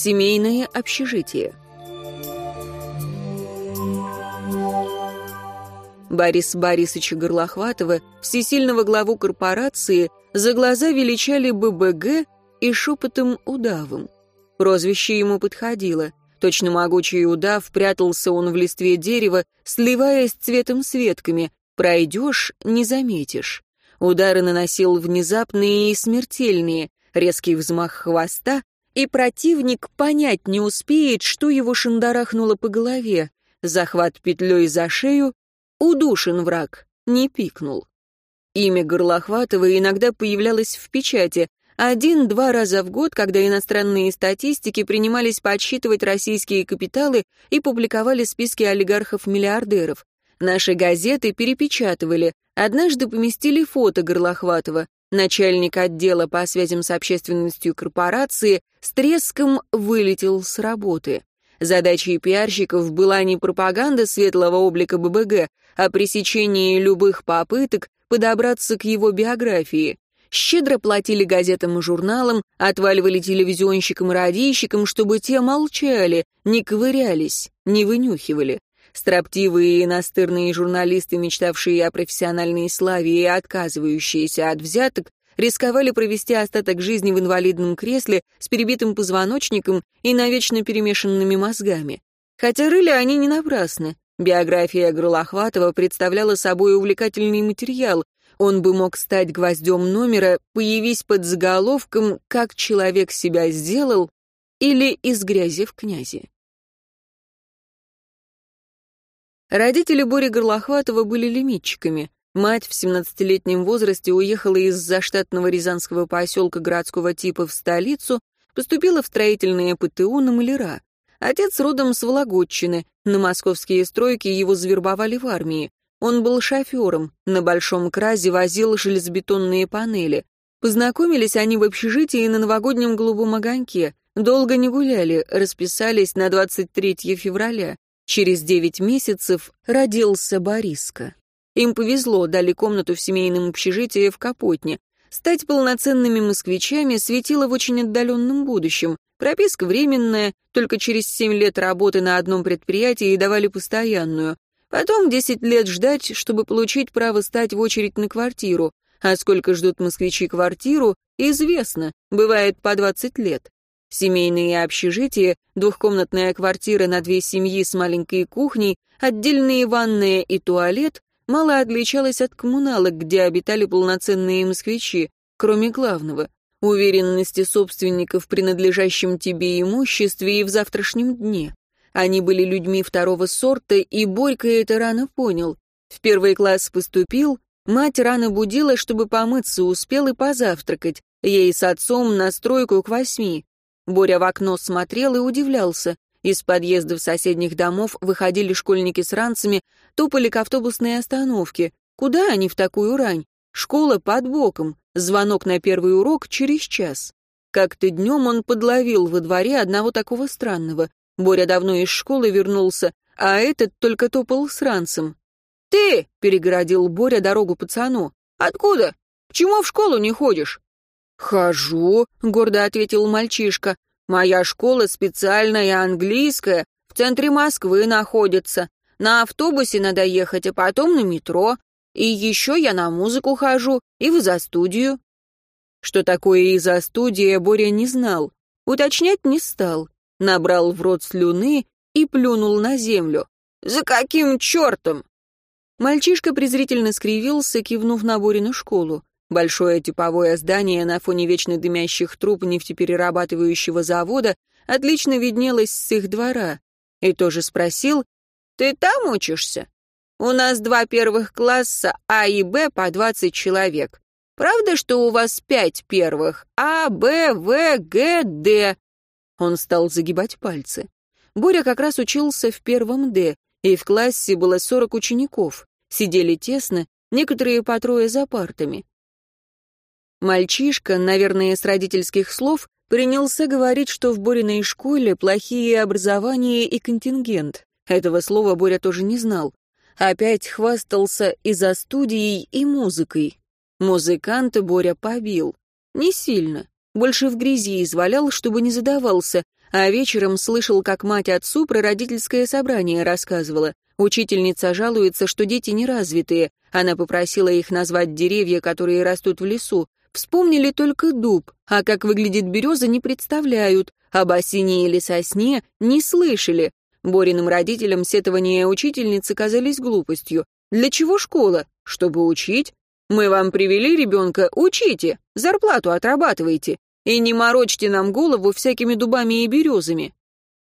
Семейное общежитие. Бориса Борисовича Горлохватова, всесильного главу корпорации, за глаза величали ББГ и шепотом удавом. Прозвище ему подходило. Точно могучий удав, прятался он в листве дерева, сливаясь цветом с ветками. Пройдешь — не заметишь. Удары наносил внезапные и смертельные, резкий взмах хвоста, и противник понять не успеет, что его шандарахнуло по голове. Захват петлей за шею, удушен враг, не пикнул. Имя Горлохватова иногда появлялось в печати, один-два раза в год, когда иностранные статистики принимались подсчитывать российские капиталы и публиковали списки олигархов-миллиардеров. Наши газеты перепечатывали. Однажды поместили фото Горлохватова. Начальник отдела по связям с общественностью корпорации с треском вылетел с работы. Задачей пиарщиков была не пропаганда светлого облика ББГ, а пресечение любых попыток подобраться к его биографии. Щедро платили газетам и журналам, отваливали телевизионщикам и радийщикам, чтобы те молчали, не ковырялись, не вынюхивали. Строптивые и настырные журналисты, мечтавшие о профессиональной славе и отказывающиеся от взяток, рисковали провести остаток жизни в инвалидном кресле с перебитым позвоночником и навечно перемешанными мозгами. Хотя рыли они не напрасно. Биография Гролохватова представляла собой увлекательный материал, он бы мог стать гвоздем номера, появись под заголовком «Как человек себя сделал» или «Из грязи в князи». Родители Бори Горлохватова были лимитчиками. Мать в 17-летнем возрасте уехала из заштатного рязанского поселка городского типа в столицу, поступила в строительное ПТУ на маляра. Отец родом с Вологодчины, на московские стройки его завербовали в армии. Он был шофером, на большом кразе возил железобетонные панели. Познакомились они в общежитии на новогоднем голубом огоньке. Долго не гуляли, расписались на 23 февраля. Через девять месяцев родился Бориска. Им повезло, дали комнату в семейном общежитии в Капотне. Стать полноценными москвичами светило в очень отдаленном будущем. Прописка временная, только через семь лет работы на одном предприятии давали постоянную. Потом 10 лет ждать, чтобы получить право стать в очередь на квартиру. А сколько ждут москвичи квартиру, известно, бывает по 20 лет. Семейные общежития, двухкомнатная квартира на две семьи с маленькой кухней, отдельные ванная и туалет мало отличалась от коммуналок, где обитали полноценные москвичи, кроме главного — уверенности собственников в принадлежащем тебе имуществе и в завтрашнем дне. Они были людьми второго сорта, и Борька это рано понял. В первый класс поступил, мать рано будила, чтобы помыться успел и позавтракать, ей с отцом на стройку к восьми. Боря в окно смотрел и удивлялся. Из подъездов соседних домов выходили школьники с ранцами, топали к автобусной остановке. Куда они в такую рань? Школа под боком, звонок на первый урок через час. Как-то днем он подловил во дворе одного такого странного. Боря давно из школы вернулся, а этот только топал с ранцем. «Ты!» — перегородил Боря дорогу пацану. «Откуда? Почему в школу не ходишь?» «Хожу», — гордо ответил мальчишка. «Моя школа специальная английская, в центре Москвы находится. На автобусе надо ехать, а потом на метро. И еще я на музыку хожу и в изо-студию». Что такое изо-студия, Боря не знал. Уточнять не стал набрал в рот слюны и плюнул на землю. «За каким чертом?» Мальчишка презрительно скривился, кивнув на Борину школу. Большое типовое здание на фоне вечно дымящих труб нефтеперерабатывающего завода отлично виднелось с их двора. И тоже спросил, «Ты там учишься? У нас два первых класса А и Б по двадцать человек. Правда, что у вас пять первых? А, Б, В, Г, Д. Он стал загибать пальцы. Боря как раз учился в первом «Д», и в классе было сорок учеников. Сидели тесно, некоторые по трое за партами. Мальчишка, наверное, с родительских слов, принялся говорить, что в Бориной школе плохие образование и контингент. Этого слова Боря тоже не знал. Опять хвастался и за студией, и музыкой. Музыканта Боря побил. Не сильно больше в грязи извалял, чтобы не задавался, а вечером слышал, как мать отцу про родительское собрание рассказывала. Учительница жалуется, что дети неразвитые. Она попросила их назвать деревья, которые растут в лесу. Вспомнили только дуб, а как выглядит береза, не представляют. Об осине или сосне не слышали. Бориным родителям сетования учительницы казались глупостью. Для чего школа? Чтобы учить? Мы вам привели ребенка, учите, зарплату отрабатывайте. И не морочьте нам голову всякими дубами и березами.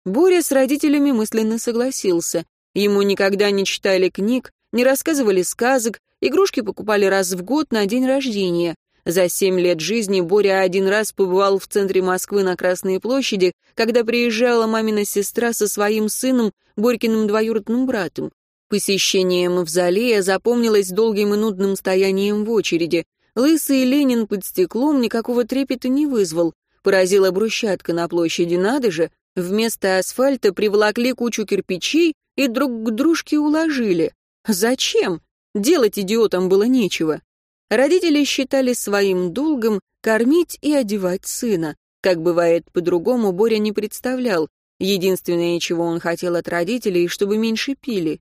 Боря с родителями мысленно согласился. Ему никогда не читали книг, не рассказывали сказок, игрушки покупали раз в год на день рождения. За семь лет жизни Боря один раз побывал в центре Москвы на Красной площади, когда приезжала мамина сестра со своим сыном, Борькиным двоюродным братом. Посещение мавзолея запомнилось долгим и нудным стоянием в очереди. Лысый Ленин под стеклом никакого трепета не вызвал. Поразила брусчатка на площади, надо же. Вместо асфальта приволокли кучу кирпичей и друг к дружке уложили. Зачем? Делать идиотам было нечего. Родители считали своим долгом кормить и одевать сына. Как бывает по-другому, Боря не представлял. Единственное, чего он хотел от родителей, чтобы меньше пили.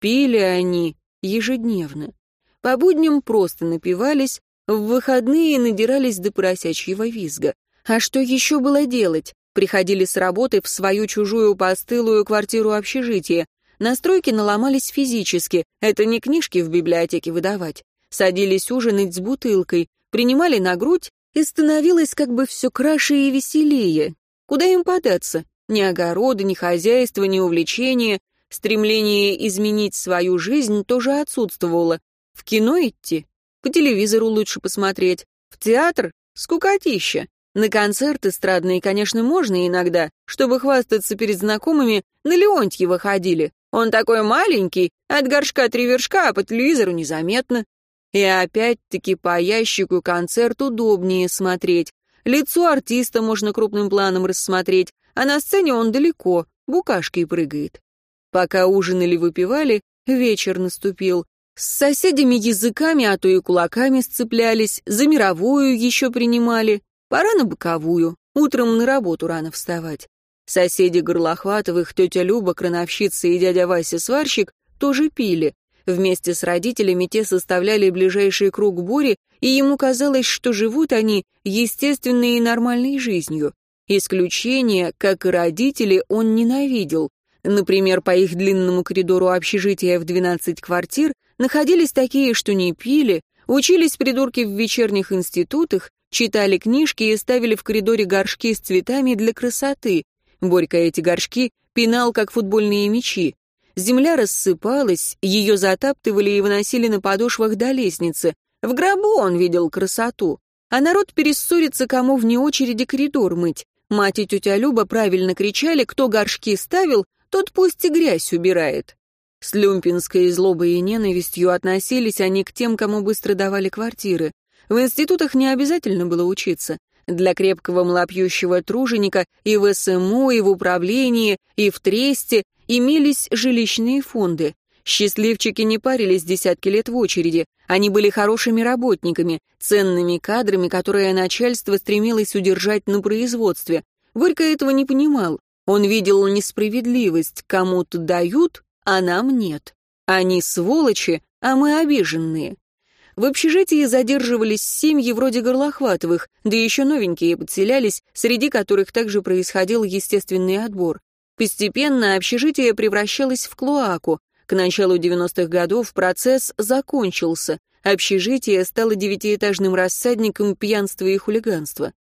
Пили они ежедневно. По будням просто напивались, в выходные надирались до поросячьего визга. А что еще было делать? Приходили с работы в свою чужую постылую квартиру общежития. Настройки наломались физически, это не книжки в библиотеке выдавать садились ужинать с бутылкой, принимали на грудь, и становилось как бы все краше и веселее. Куда им податься? Ни огорода, ни хозяйства, ни увлечения. Стремление изменить свою жизнь тоже отсутствовало. В кино идти? По телевизору лучше посмотреть. В театр? Скукотища. На концерт эстрадные, конечно, можно иногда, чтобы хвастаться перед знакомыми, на Леонтьева ходили. Он такой маленький, от горшка три вершка, а по телевизору незаметно. И опять-таки по ящику концерт удобнее смотреть. Лицо артиста можно крупным планом рассмотреть, а на сцене он далеко, букашкой прыгает. Пока ужинали выпивали, вечер наступил. С соседями языками, а то и кулаками сцеплялись, за мировую еще принимали. Пора на боковую, утром на работу рано вставать. Соседи Горлохватовых, тетя Люба, крановщица и дядя Вася сварщик тоже пили. Вместе с родителями те составляли ближайший круг Бори, и ему казалось, что живут они естественной и нормальной жизнью. Исключения, как и родители, он ненавидел. Например, по их длинному коридору общежития в 12 квартир находились такие, что не пили, учились придурки в вечерних институтах, читали книжки и ставили в коридоре горшки с цветами для красоты. Борька эти горшки пинал, как футбольные мячи. Земля рассыпалась, ее затаптывали и выносили на подошвах до лестницы. В гробу он видел красоту. А народ перессорится, кому вне очереди коридор мыть. Мать и тетя Люба правильно кричали, кто горшки ставил, тот пусть и грязь убирает. С люмпинской злобой и ненавистью относились они к тем, кому быстро давали квартиры. В институтах не обязательно было учиться. Для крепкого млопьющего труженика и в СМУ, и в управлении, и в тресте имелись жилищные фонды. Счастливчики не парились десятки лет в очереди. Они были хорошими работниками, ценными кадрами, которые начальство стремилось удержать на производстве. Горько этого не понимал. Он видел несправедливость. Кому-то дают, а нам нет. Они сволочи, а мы обиженные. В общежитии задерживались семьи вроде Горлохватовых, да еще новенькие подселялись, среди которых также происходил естественный отбор. Постепенно общежитие превращалось в клоаку. К началу 90-х годов процесс закончился. Общежитие стало девятиэтажным рассадником пьянства и хулиганства.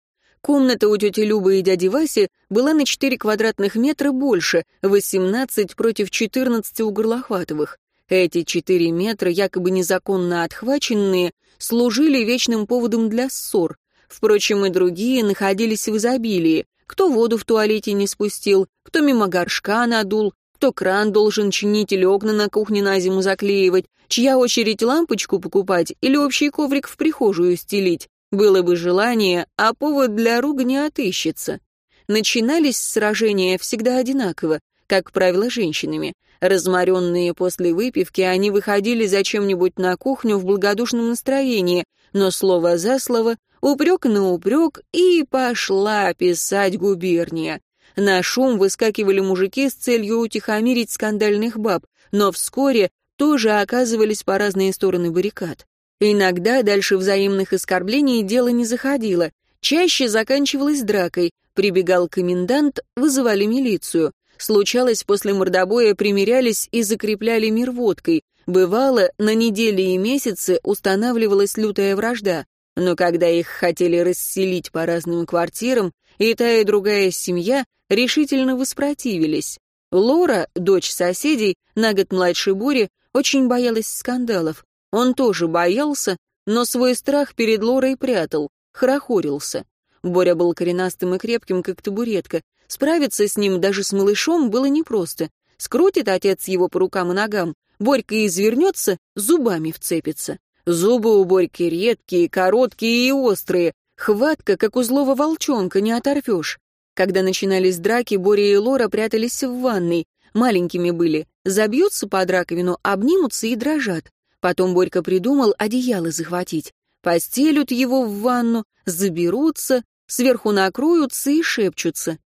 Комната у тети Любы и дяди Васи была на 4 квадратных метра больше, 18 против 14 у Горлохватовых. Эти 4 метра, якобы незаконно отхваченные, служили вечным поводом для ссор. Впрочем, и другие находились в изобилии. Кто воду в туалете не спустил, кто мимо горшка надул, кто кран должен чинить или окна на кухне на зиму заклеивать, чья очередь лампочку покупать или общий коврик в прихожую стелить. Было бы желание, а повод для ругани отыщется. Начинались сражения всегда одинаково, как правило, женщинами. Разморенные после выпивки, они выходили зачем-нибудь на кухню в благодушном настроении, но слово за слово упрек на упрек, и пошла писать губерния. На шум выскакивали мужики с целью утихомирить скандальных баб, но вскоре тоже оказывались по разные стороны баррикад. Иногда дальше взаимных оскорблений дело не заходило, чаще заканчивалось дракой, прибегал комендант, вызывали милицию. Случалось, после мордобоя примирялись и закрепляли мир водкой. Бывало, на недели и месяцы устанавливалась лютая вражда. Но когда их хотели расселить по разным квартирам, и та и другая семья решительно воспротивились. Лора, дочь соседей, на год младше Бори, очень боялась скандалов. Он тоже боялся, но свой страх перед Лорой прятал, хорохорился. Боря был коренастым и крепким, как табуретка. Справиться с ним даже с малышом было непросто. Скрутит отец его по рукам и ногам, Борька извернется, зубами вцепится. Зубы у Борьки редкие, короткие и острые. Хватка, как у злого волчонка, не оторвешь. Когда начинались драки, Боря и Лора прятались в ванной. Маленькими были. Забьются под раковину, обнимутся и дрожат. Потом Борька придумал одеяло захватить. Постелют его в ванну, заберутся, сверху накроются и шепчутся.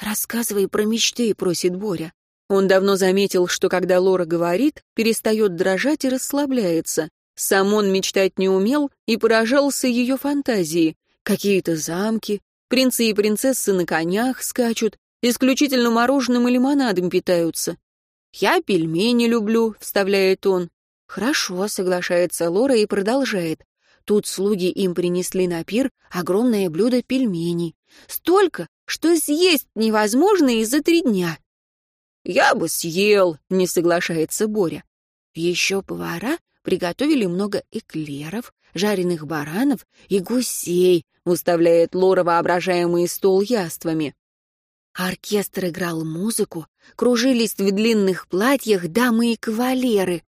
«Рассказывай про мечты», — просит Боря. Он давно заметил, что когда Лора говорит, перестает дрожать и расслабляется. Сам он мечтать не умел и поражался ее фантазии. Какие-то замки, принцы и принцессы на конях скачут, исключительно мороженым и лимонадом питаются. «Я пельмени люблю», — вставляет он. «Хорошо», — соглашается Лора и продолжает. Тут слуги им принесли на пир огромное блюдо пельменей. Столько, что съесть невозможно и за три дня. «Я бы съел», — не соглашается Боря. Еще повара приготовили много эклеров, жареных баранов и гусей, уставляет Лора воображаемый стол яствами. Оркестр играл музыку, кружились в длинных платьях дамы и кавалеры.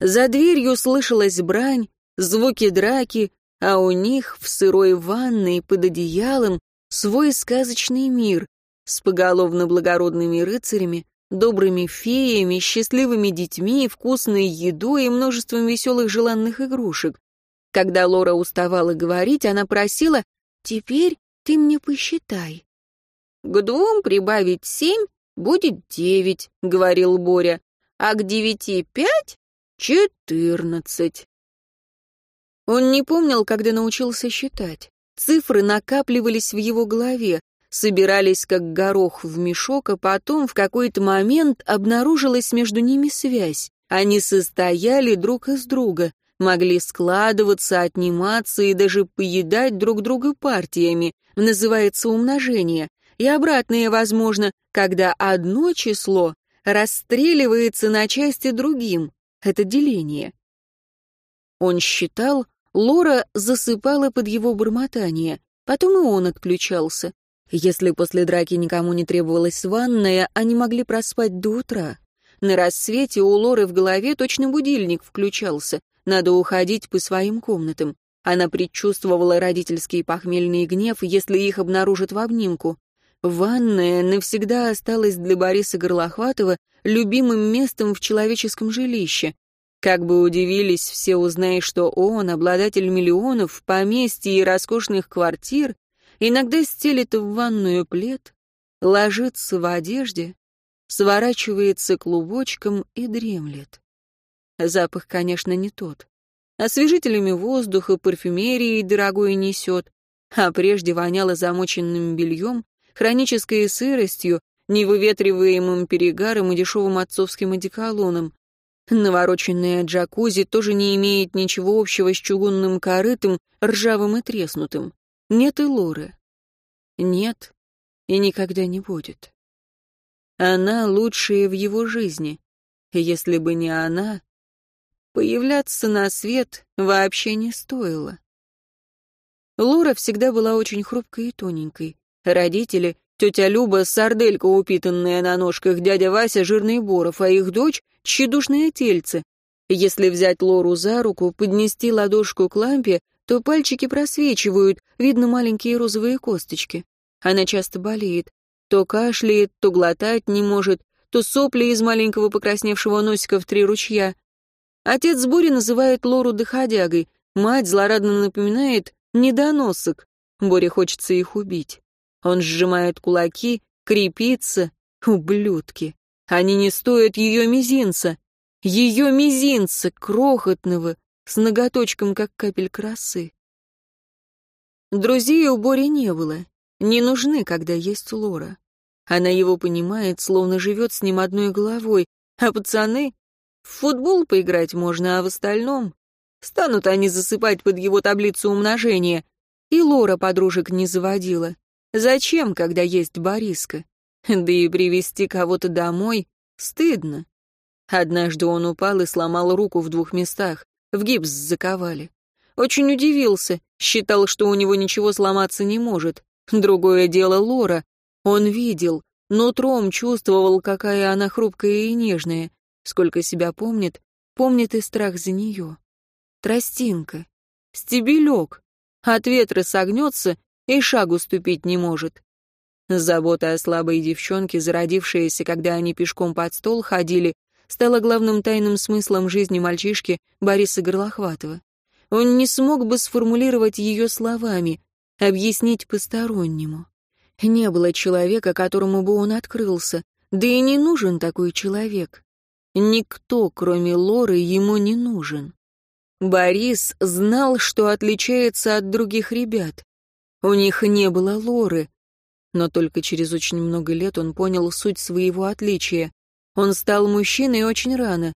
За дверью слышалась брань, звуки драки, а у них в сырой ванной под одеялом свой сказочный мир с поголовно благородными рыцарями, добрыми феями, счастливыми детьми, вкусной едой и множеством веселых желанных игрушек. Когда Лора уставала говорить, она просила «Теперь ты мне посчитай». «К двум прибавить семь будет девять», — говорил Боря, «а к девяти пять — четырнадцать». Он не помнил, когда научился считать. Цифры накапливались в его голове, собирались как горох в мешок, а потом в какой-то момент обнаружилась между ними связь. Они состояли друг из друга, могли складываться, отниматься и даже поедать друг друга партиями, называется умножение. И обратное возможно, когда одно число расстреливается на части другим. Это деление. Он считал, Лора засыпала под его бормотание, потом и он отключался. Если после драки никому не требовалась ванная, они могли проспать до утра. На рассвете у Лоры в голове точно будильник включался. Надо уходить по своим комнатам. Она предчувствовала родительский похмельный гнев, если их обнаружат в обнимку. Ванная навсегда осталась для Бориса Горлохватова любимым местом в человеческом жилище. Как бы удивились все, узная, что он, обладатель миллионов, поместья и роскошных квартир, иногда стелит в ванную плед, ложится в одежде, сворачивается клубочком и дремлет. Запах, конечно, не тот. Освежителями воздуха, парфюмерией дорогой несет, а прежде воняло замоченным бельем, хронической сыростью, невыветриваемым перегаром и дешевым отцовским одеколоном. Навороченная джакузи тоже не имеет ничего общего с чугунным корытом, ржавым и треснутым. Нет и Лоры. Нет и никогда не будет. Она лучшая в его жизни. Если бы не она, появляться на свет вообще не стоило. Лора всегда была очень хрупкой и тоненькой. Родители, тетя Люба, сарделька, упитанная на ножках, дядя Вася, жирный Боров, а их дочь — тщедушное тельце. Если взять Лору за руку, поднести ладошку к лампе, то пальчики просвечивают, видно маленькие розовые косточки. Она часто болеет. То кашляет, то глотать не может, то сопли из маленького покрасневшего носика в три ручья. Отец Бури называет Лору доходягой, мать злорадно напоминает «недоносок». Боре хочется их убить. Он сжимает кулаки Крепиться? Ублюдки. Они не стоят ее мизинца. Ее мизинца, крохотного, с ноготочком, как капель красы. Друзей у Бори не было. Не нужны, когда есть Лора. Она его понимает, словно живет с ним одной головой. А пацаны? В футбол поиграть можно, а в остальном... Станут они засыпать под его таблицу умножения. И Лора подружек не заводила. Зачем, когда есть Бориска? Да и привести кого-то домой стыдно. Однажды он упал и сломал руку в двух местах. В гипс заковали. Очень удивился, считал, что у него ничего сломаться не может. Другое дело Лора. Он видел, нутром чувствовал, какая она хрупкая и нежная. Сколько себя помнит, помнит и страх за нее. Тростинка, стебелек, от ветра согнется и шагу ступить не может. Забота о слабой девчонке, зародившаяся, когда они пешком под стол ходили, стала главным тайным смыслом жизни мальчишки Бориса Горлохватова. Он не смог бы сформулировать ее словами, объяснить постороннему. Не было человека, которому бы он открылся, да и не нужен такой человек. Никто, кроме Лоры, ему не нужен. Борис знал, что отличается от других ребят. У них не было Лоры, но только через очень много лет он понял суть своего отличия. Он стал мужчиной очень рано.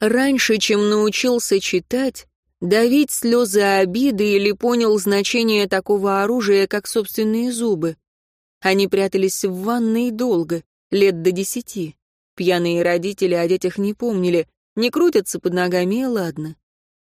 Раньше, чем научился читать, давить слезы обиды или понял значение такого оружия, как собственные зубы. Они прятались в ванной долго, лет до десяти. Пьяные родители о детях не помнили, не крутятся под ногами, ладно.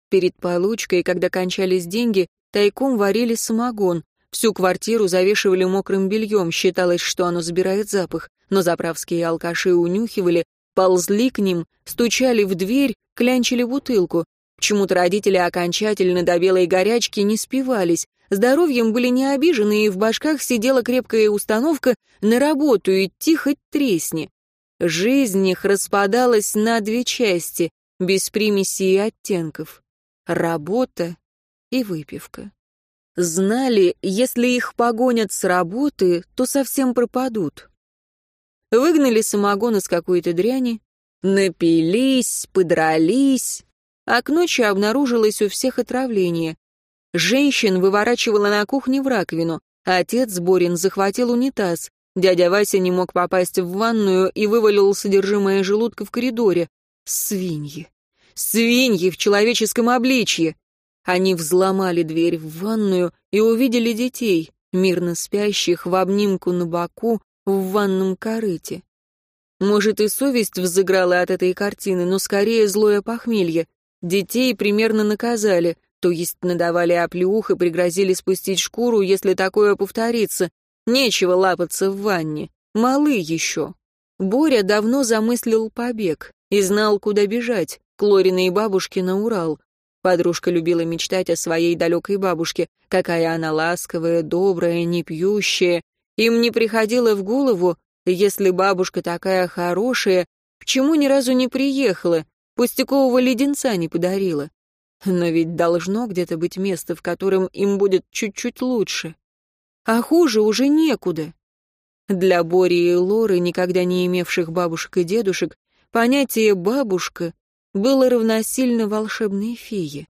Перед получкой, когда кончались деньги, тайком варили самогон. Всю квартиру завешивали мокрым бельем, считалось, что оно забирает запах, но заправские алкаши унюхивали, ползли к ним, стучали в дверь, клянчили бутылку. Почему-то родители окончательно до белой горячки не спивались, Здоровьем были не обижены, и в башках сидела крепкая установка на работу идти хоть тресни. Жизнь их распадалась на две части, без примесей и оттенков. Работа и выпивка. Знали, если их погонят с работы, то совсем пропадут. Выгнали самогон из какой-то дряни, напились, подрались, а к ночи обнаружилось у всех отравление. Женщин выворачивала на кухне в раковину. Отец Борин захватил унитаз. Дядя Вася не мог попасть в ванную и вывалил содержимое желудка в коридоре. Свиньи. Свиньи в человеческом обличье. Они взломали дверь в ванную и увидели детей, мирно спящих в обнимку на боку в ванном корыте. Может, и совесть взыграла от этой картины, но скорее злое похмелье. Детей примерно наказали, то есть надавали оплеух и пригрозили спустить шкуру, если такое повторится. Нечего лапаться в ванне. Малы еще. Боря давно замыслил побег и знал, куда бежать, к Лориной бабушке на Урал. Подружка любила мечтать о своей далекой бабушке, какая она ласковая, добрая, не пьющая. Им не приходило в голову, если бабушка такая хорошая, почему ни разу не приехала, пустякового леденца не подарила. Но ведь должно где-то быть место, в котором им будет чуть-чуть лучше. А хуже уже некуда. Для Бори и Лоры, никогда не имевших бабушек и дедушек, понятие «бабушка» было равносильно волшебной фее.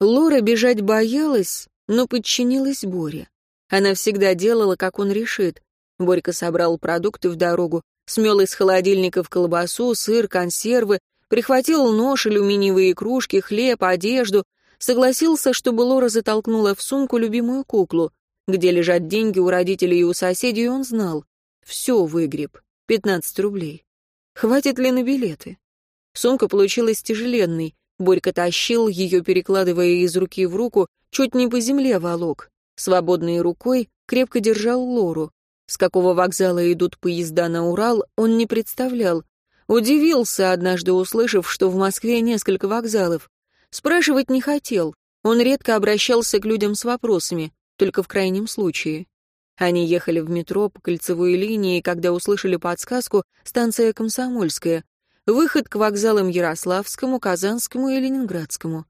Лора бежать боялась, но подчинилась Боре. Она всегда делала, как он решит. Борька собрал продукты в дорогу, смел из холодильников колбасу, сыр, консервы, Прихватил нож, алюминиевые кружки, хлеб, одежду. Согласился, чтобы Лора затолкнула в сумку любимую куклу. Где лежат деньги у родителей и у соседей, он знал. Все выгреб. Пятнадцать рублей. Хватит ли на билеты? Сумка получилась тяжеленной. Борька тащил ее, перекладывая из руки в руку, чуть не по земле волок. Свободной рукой крепко держал Лору. С какого вокзала идут поезда на Урал, он не представлял. Удивился, однажды услышав, что в Москве несколько вокзалов. Спрашивать не хотел. Он редко обращался к людям с вопросами, только в крайнем случае. Они ехали в метро по кольцевой линии, когда услышали подсказку «Станция Комсомольская». Выход к вокзалам Ярославскому, Казанскому и Ленинградскому.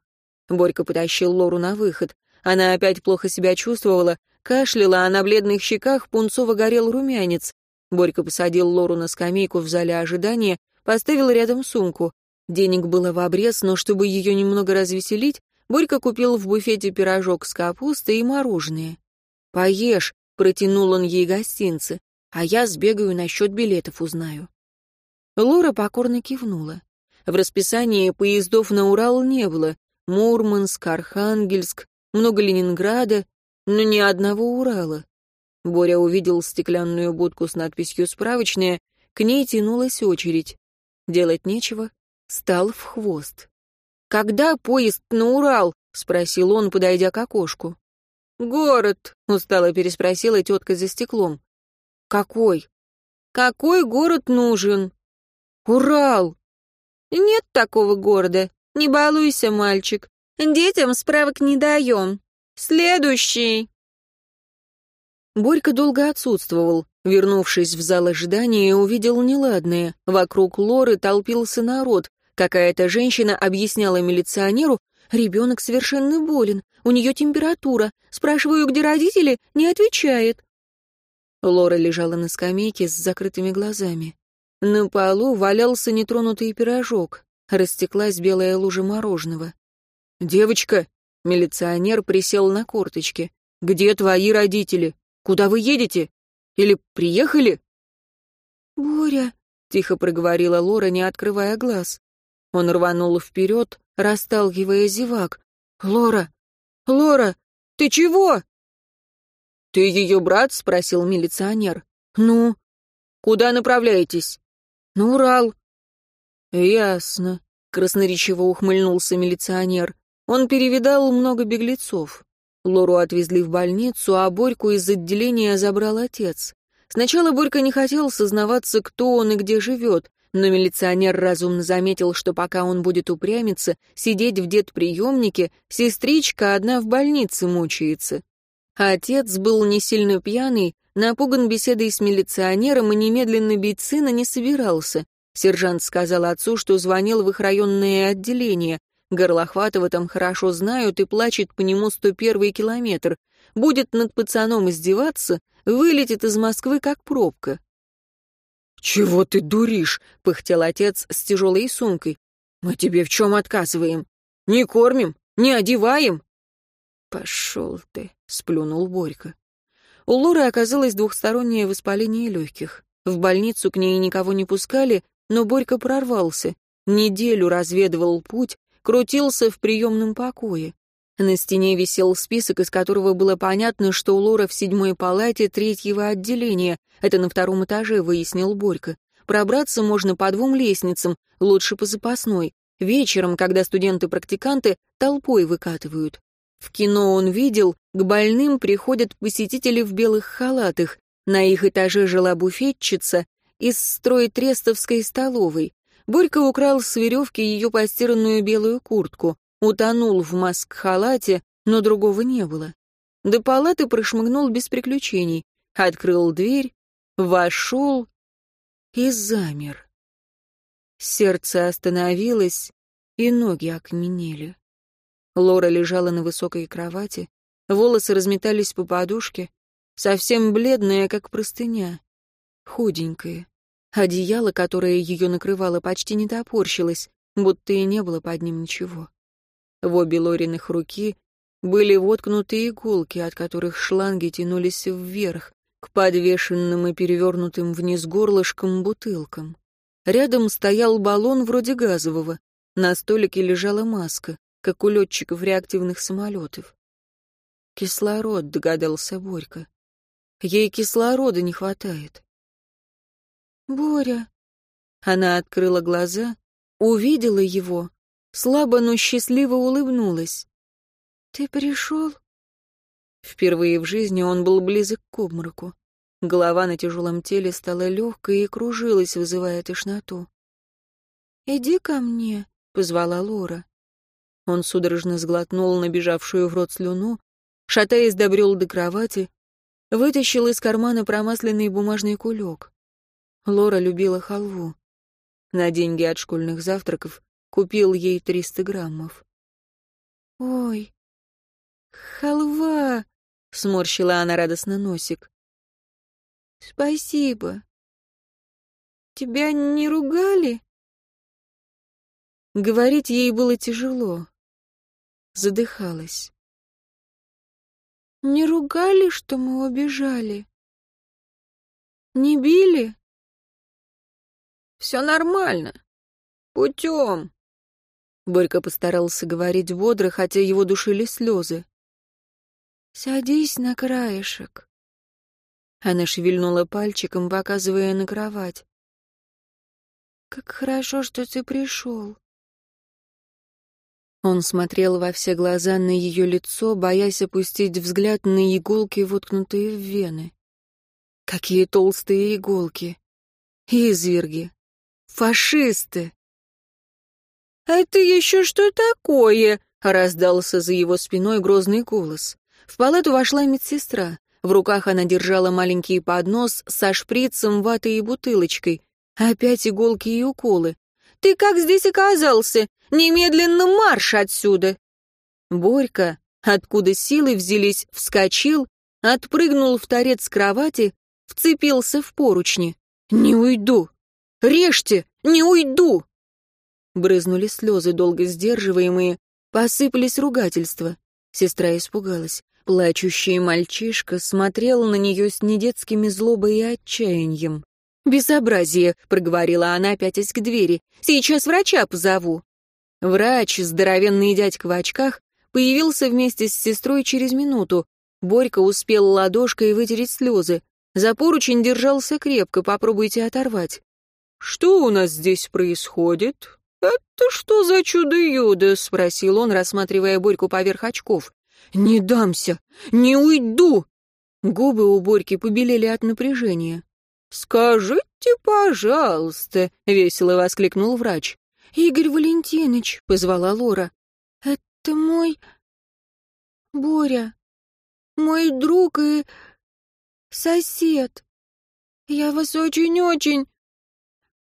Борька потащил Лору на выход. Она опять плохо себя чувствовала, кашляла, а на бледных щеках пунцово горел румянец. Борька посадил Лору на скамейку в зале ожидания, поставил рядом сумку. Денег было в обрез, но чтобы ее немного развеселить, Борька купил в буфете пирожок с капустой и мороженое. «Поешь», — протянул он ей гостинцы, «а я сбегаю насчет билетов узнаю». Лора покорно кивнула. В расписании поездов на Урал не было. Мурманск, Архангельск, много Ленинграда, но ни одного Урала. Боря увидел стеклянную будку с надписью «Справочная», к ней тянулась очередь. Делать нечего, стал в хвост. «Когда поезд на Урал?» — спросил он, подойдя к окошку. «Город», — устало переспросила тетка за стеклом. «Какой?» «Какой город нужен?» «Урал!» «Нет такого города. Не балуйся, мальчик. Детям справок не даем. Следующий!» Борька долго отсутствовал. Вернувшись в зал ожидания, увидел неладное. Вокруг Лоры толпился народ. Какая-то женщина объясняла милиционеру, ребенок совершенно болен, у нее температура. Спрашиваю, где родители, не отвечает. Лора лежала на скамейке с закрытыми глазами. На полу валялся нетронутый пирожок. Растеклась белая лужа мороженого. «Девочка!» — милиционер присел на корточки. «Где твои родители? Куда вы едете? Или приехали?» «Боря!» — тихо проговорила Лора, не открывая глаз. Он рванул вперед, расталкивая зевак. «Лора! Лора! Ты чего?» «Ты ее брат?» — спросил милиционер. «Ну?» «Куда направляетесь?» «На Урал». «Ясно», — красноречиво ухмыльнулся милиционер. Он перевидал много беглецов. Лору отвезли в больницу, а Борьку из отделения забрал отец. Сначала Борька не хотел сознаваться, кто он и где живет, но милиционер разумно заметил, что пока он будет упрямиться, сидеть в детприемнике, сестричка одна в больнице мучается. Отец был не сильно пьяный, напуган беседой с милиционером и немедленно бить сына не собирался. Сержант сказал отцу, что звонил в их районное отделение. Горлохватова там хорошо знают и плачет по нему 101 километр. Будет над пацаном издеваться, вылетит из Москвы как пробка. «Чего ты дуришь?» — пыхтел отец с тяжелой сумкой. «Мы тебе в чем отказываем? Не кормим, не одеваем?» «Пошел ты», — сплюнул Борька. У Лоры оказалось двухстороннее воспаление легких. В больницу к ней никого не пускали, но Борька прорвался. Неделю разведывал путь, крутился в приемном покое. На стене висел список, из которого было понятно, что Лора в седьмой палате третьего отделения. Это на втором этаже, выяснил Борька. Пробраться можно по двум лестницам, лучше по запасной. Вечером, когда студенты-практиканты толпой выкатывают. В кино он видел, к больным приходят посетители в белых халатах. На их этаже жила буфетчица из стройтрестовской столовой. Борька украл с веревки ее постиранную белую куртку, утонул в маск-халате, но другого не было. До палаты прошмыгнул без приключений, открыл дверь, вошел и замер. Сердце остановилось, и ноги окаменели. Лора лежала на высокой кровати, волосы разметались по подушке, совсем бледная, как простыня, худенькая. Одеяло, которое ее накрывало, почти не топорщилось, будто и не было под ним ничего. В обе Лориных руки были воткнуты иголки, от которых шланги тянулись вверх, к подвешенным и перевернутым вниз горлышкам бутылкам. Рядом стоял баллон вроде газового, на столике лежала маска как у летчиков реактивных самолетов. Кислород, догадался Борька. Ей кислорода не хватает. Боря. Она открыла глаза, увидела его, слабо, но счастливо улыбнулась. Ты пришел? Впервые в жизни он был близок к обмороку. Голова на тяжелом теле стала легкой и кружилась, вызывая тошноту. «Иди ко мне», — позвала Лора. Он судорожно сглотнул набежавшую в рот слюну, шатаясь добрел до кровати, вытащил из кармана промасленный бумажный кулек. Лора любила халву. На деньги от школьных завтраков купил ей триста граммов. «Ой, халва!» — сморщила она радостно носик. «Спасибо, тебя не ругали?» Говорить ей было тяжело. Задыхалась. «Не ругали, что мы убежали? Не били?» «Все нормально. Путем». Борька постарался говорить бодро, хотя его душили слезы. «Садись на краешек». Она шевельнула пальчиком, показывая на кровать. «Как хорошо, что ты пришел. Он смотрел во все глаза на ее лицо, боясь опустить взгляд на иголки, воткнутые в вены. Какие толстые иголки! Изверги! Фашисты! «Это еще что такое?» — раздался за его спиной грозный голос. В палату вошла медсестра. В руках она держала маленький поднос со шприцем, ватой и бутылочкой. Опять иголки и уколы. «Ты как здесь оказался? Немедленно марш отсюда!» Борька, откуда силы взялись, вскочил, отпрыгнул в торец кровати, вцепился в поручни. «Не уйду! Режьте! Не уйду!» Брызнули слезы, долго сдерживаемые, посыпались ругательства. Сестра испугалась. Плачущий мальчишка смотрел на нее с недетскими злобой и отчаянием. «Безобразие», — проговорила она, пятясь к двери. «Сейчас врача позову». Врач, здоровенный дядька в очках, появился вместе с сестрой через минуту. Борька успел ладошкой вытереть слезы. За поручень держался крепко, попробуйте оторвать. «Что у нас здесь происходит? Это что за чудо-юдо?» — спросил он, рассматривая Борьку поверх очков. «Не дамся! Не уйду!» Губы у Борьки побелели от напряжения. «Скажите, пожалуйста», — весело воскликнул врач. «Игорь Валентинович», — позвала Лора. «Это мой... Боря. Мой друг и... сосед. Я вас очень-очень...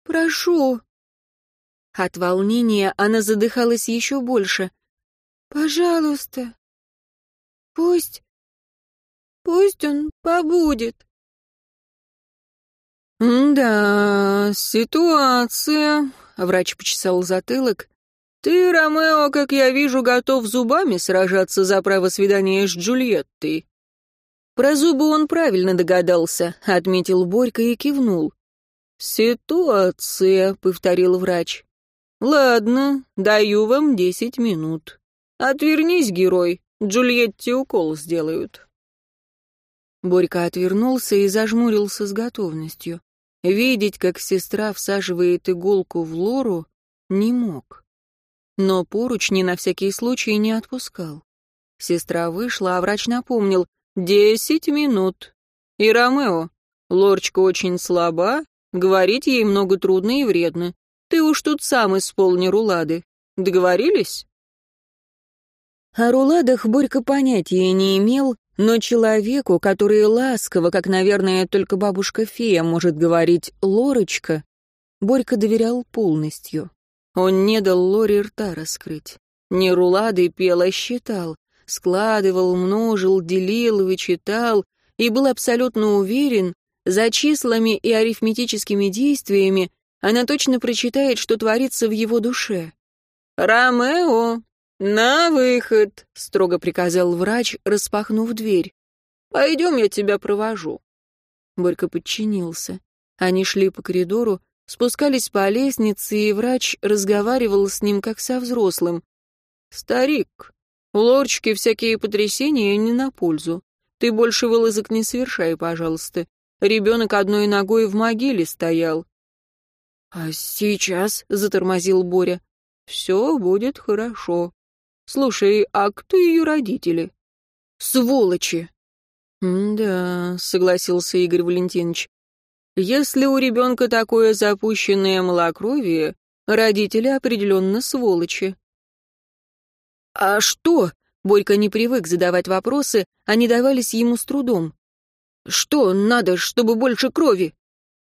прошу». От волнения она задыхалась еще больше. «Пожалуйста. Пусть... пусть он побудет». «Да, ситуация», — врач почесал затылок. «Ты, Ромео, как я вижу, готов зубами сражаться за право свидания с Джульеттой». Про зубы он правильно догадался, отметил Борька и кивнул. «Ситуация», — повторил врач. «Ладно, даю вам десять минут. Отвернись, герой, Джульетте укол сделают». Борька отвернулся и зажмурился с готовностью. Видеть, как сестра всаживает иголку в лору, не мог. Но поручни на всякий случай не отпускал. Сестра вышла, а врач напомнил «Десять минут». «И Ромео, лорчка очень слаба, говорить ей много трудно и вредно. Ты уж тут сам исполни рулады. Договорились?» О руладах Борька понятия не имел, но человеку, который ласково, как, наверное, только бабушка-фея может говорить «Лорочка», Борька доверял полностью. Он не дал Лоре рта раскрыть. Не рулады пел, а считал. Складывал, множил, делил, вычитал и был абсолютно уверен, за числами и арифметическими действиями она точно прочитает, что творится в его душе. «Ромео, «На выход!» — строго приказал врач, распахнув дверь. «Пойдем, я тебя провожу». Борька подчинился. Они шли по коридору, спускались по лестнице, и врач разговаривал с ним, как со взрослым. «Старик, у лорчики всякие потрясения не на пользу. Ты больше вылазок не совершай, пожалуйста. Ребенок одной ногой в могиле стоял». «А сейчас?» — затормозил Боря. «Все будет хорошо. Слушай, а кто ее родители? Сволочи. Да, согласился Игорь Валентинович. Если у ребенка такое запущенное малокровие, родители определенно сволочи. А что? Борька не привык задавать вопросы, они давались ему с трудом. Что надо, чтобы больше крови?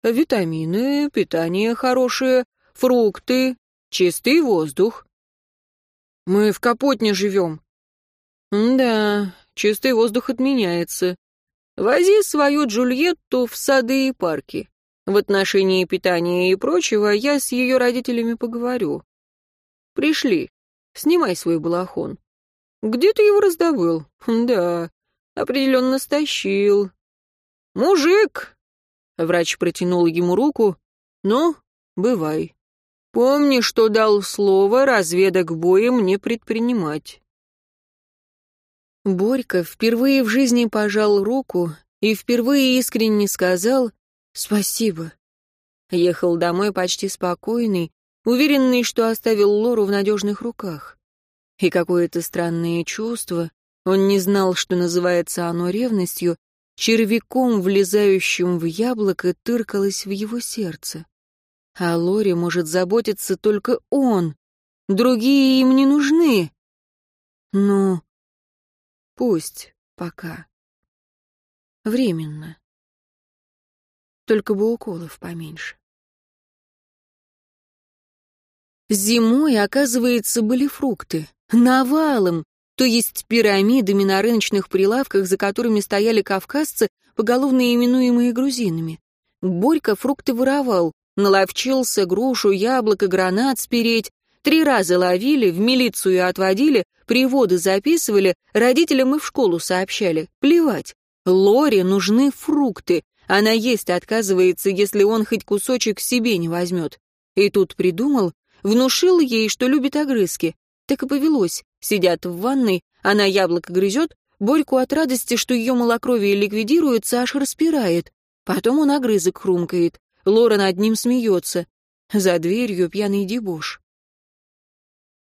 Витамины, питание хорошее, фрукты, чистый воздух. Мы в Капотне живем». «Да, чистый воздух отменяется. Вози свою Джульетту в сады и парки. В отношении питания и прочего я с ее родителями поговорю. Пришли. Снимай свой балахон. Где ты его раздобыл? Да, определенно стащил. Мужик! Врач протянул ему руку. Ну, бывай. Помни, что дал слово разведок боем не предпринимать. Борька впервые в жизни пожал руку и впервые искренне сказал «Спасибо». Ехал домой почти спокойный, уверенный, что оставил Лору в надежных руках. И какое-то странное чувство, он не знал, что называется оно ревностью, червяком, влезающим в яблоко, тыркалось в его сердце. А Лоре может заботиться только он. Другие им не нужны. Ну, пусть пока. Временно. Только бы уколов поменьше. Зимой, оказывается, были фрукты. Навалом, то есть пирамидами на рыночных прилавках, за которыми стояли кавказцы, поголовно именуемые грузинами. Борька фрукты воровал, наловчился грушу, яблоко, гранат спереть. Три раза ловили, в милицию отводили, приводы записывали, родителям и в школу сообщали. Плевать. Лоре нужны фрукты. Она есть отказывается, если он хоть кусочек себе не возьмет. И тут придумал, внушил ей, что любит огрызки. Так и повелось. Сидят в ванной, она яблоко грызет, Борьку от радости, что ее малокровие ликвидируется, аж распирает. Потом он огрызок хрумкает. Лора над ним смеется. За дверью пьяный дебош.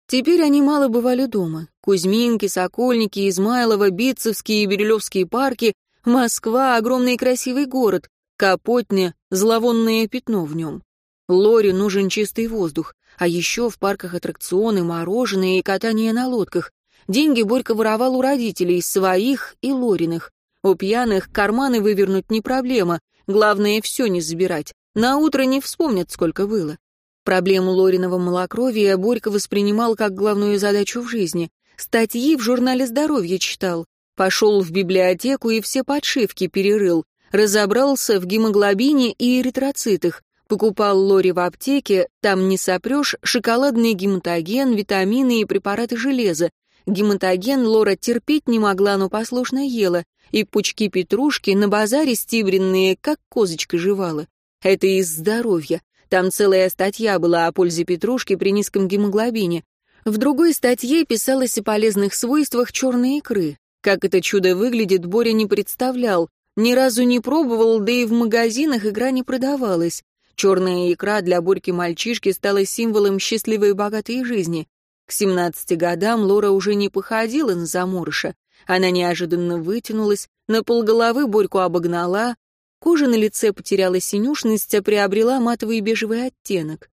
Теперь они мало бывали дома. Кузьминки, Сокольники, Измайлово, Битцевские и Бирюлевские парки, Москва — огромный красивый город, Капотня — зловонное пятно в нем. Лоре нужен чистый воздух, а еще в парках аттракционы, мороженое и катание на лодках. Деньги Борька воровал у родителей, своих и Лориных. У пьяных карманы вывернуть не проблема, главное все не забирать. На утро не вспомнят, сколько было. Проблему Лориного малокровия Борька воспринимал как главную задачу в жизни. Статьи в журнале «Здоровье» читал. Пошел в библиотеку и все подшивки перерыл. Разобрался в гемоглобине и эритроцитах. Покупал Лори в аптеке, там не сопрешь, шоколадный гематоген, витамины и препараты железа. Гематоген Лора терпеть не могла, но послушно ела. И пучки петрушки на базаре стибренные, как козочка жевала. Это из здоровья. Там целая статья была о пользе петрушки при низком гемоглобине. В другой статье писалось о полезных свойствах черной икры. Как это чудо выглядит, Боря не представлял. Ни разу не пробовал, да и в магазинах игра не продавалась. Черная икра для Борьки-мальчишки стала символом счастливой и богатой жизни. К 17 годам Лора уже не походила на заморыша. Она неожиданно вытянулась, на полголовы Борьку обогнала, кожа на лице потеряла синюшность, а приобрела матовый бежевый оттенок.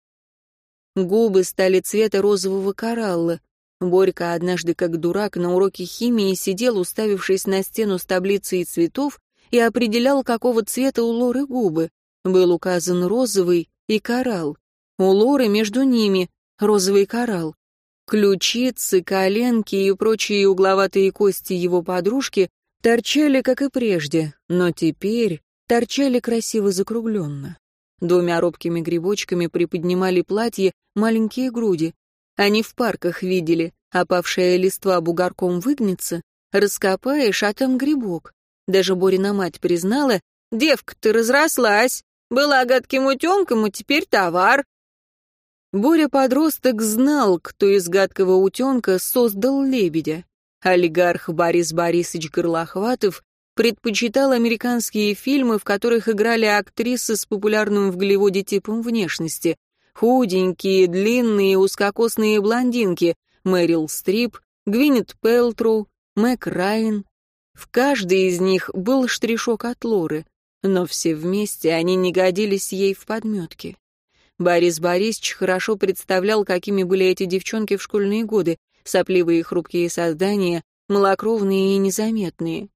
Губы стали цвета розового коралла. Борька однажды, как дурак, на уроке химии сидел, уставившись на стену с таблицей цветов, и определял, какого цвета у Лоры губы. Был указан розовый и коралл. У Лоры между ними розовый коралл. Ключицы, коленки и прочие угловатые кости его подружки торчали, как и прежде, но теперь торчали красиво закругленно. Двумя робкими грибочками приподнимали платье маленькие груди, они в парках видели, опавшая листва бугорком выгнется, раскопаешь, а там грибок. Даже Борина мать признала, «Девка, ты разрослась, была гадким утенком, а теперь товар». Боря-подросток знал, кто из гадкого утенка создал лебедя. Олигарх Борис Борисович Горлохватов предпочитал американские фильмы, в которых играли актрисы с популярным в Голливуде типом внешности. Худенькие, длинные, узкокосные блондинки, Мэрил Стрип, Гвинет Пелтру, Мэк Райан. В каждой из них был штришок от Лоры, но все вместе они не годились ей в подметке. Борис Борисович хорошо представлял, какими были эти девчонки в школьные годы, сопливые хрупкие создания, малокровные и незаметные.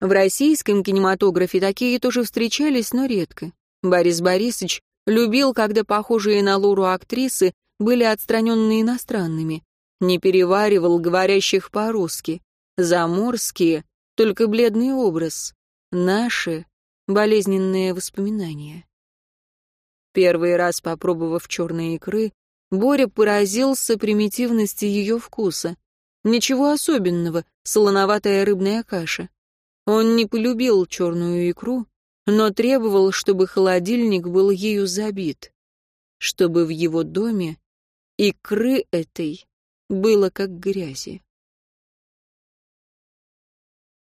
В российском кинематографе такие тоже встречались, но редко. Борис Борисович Любил, когда похожие на Лору актрисы были отстраненные иностранными. Не переваривал говорящих по-русски. Заморские, только бледный образ. Наши болезненные воспоминания. Первый раз попробовав черные икры, Боря поразился примитивности ее вкуса. Ничего особенного, солоноватая рыбная каша. Он не полюбил черную икру, но требовал, чтобы холодильник был ею забит, чтобы в его доме икры этой было как грязи.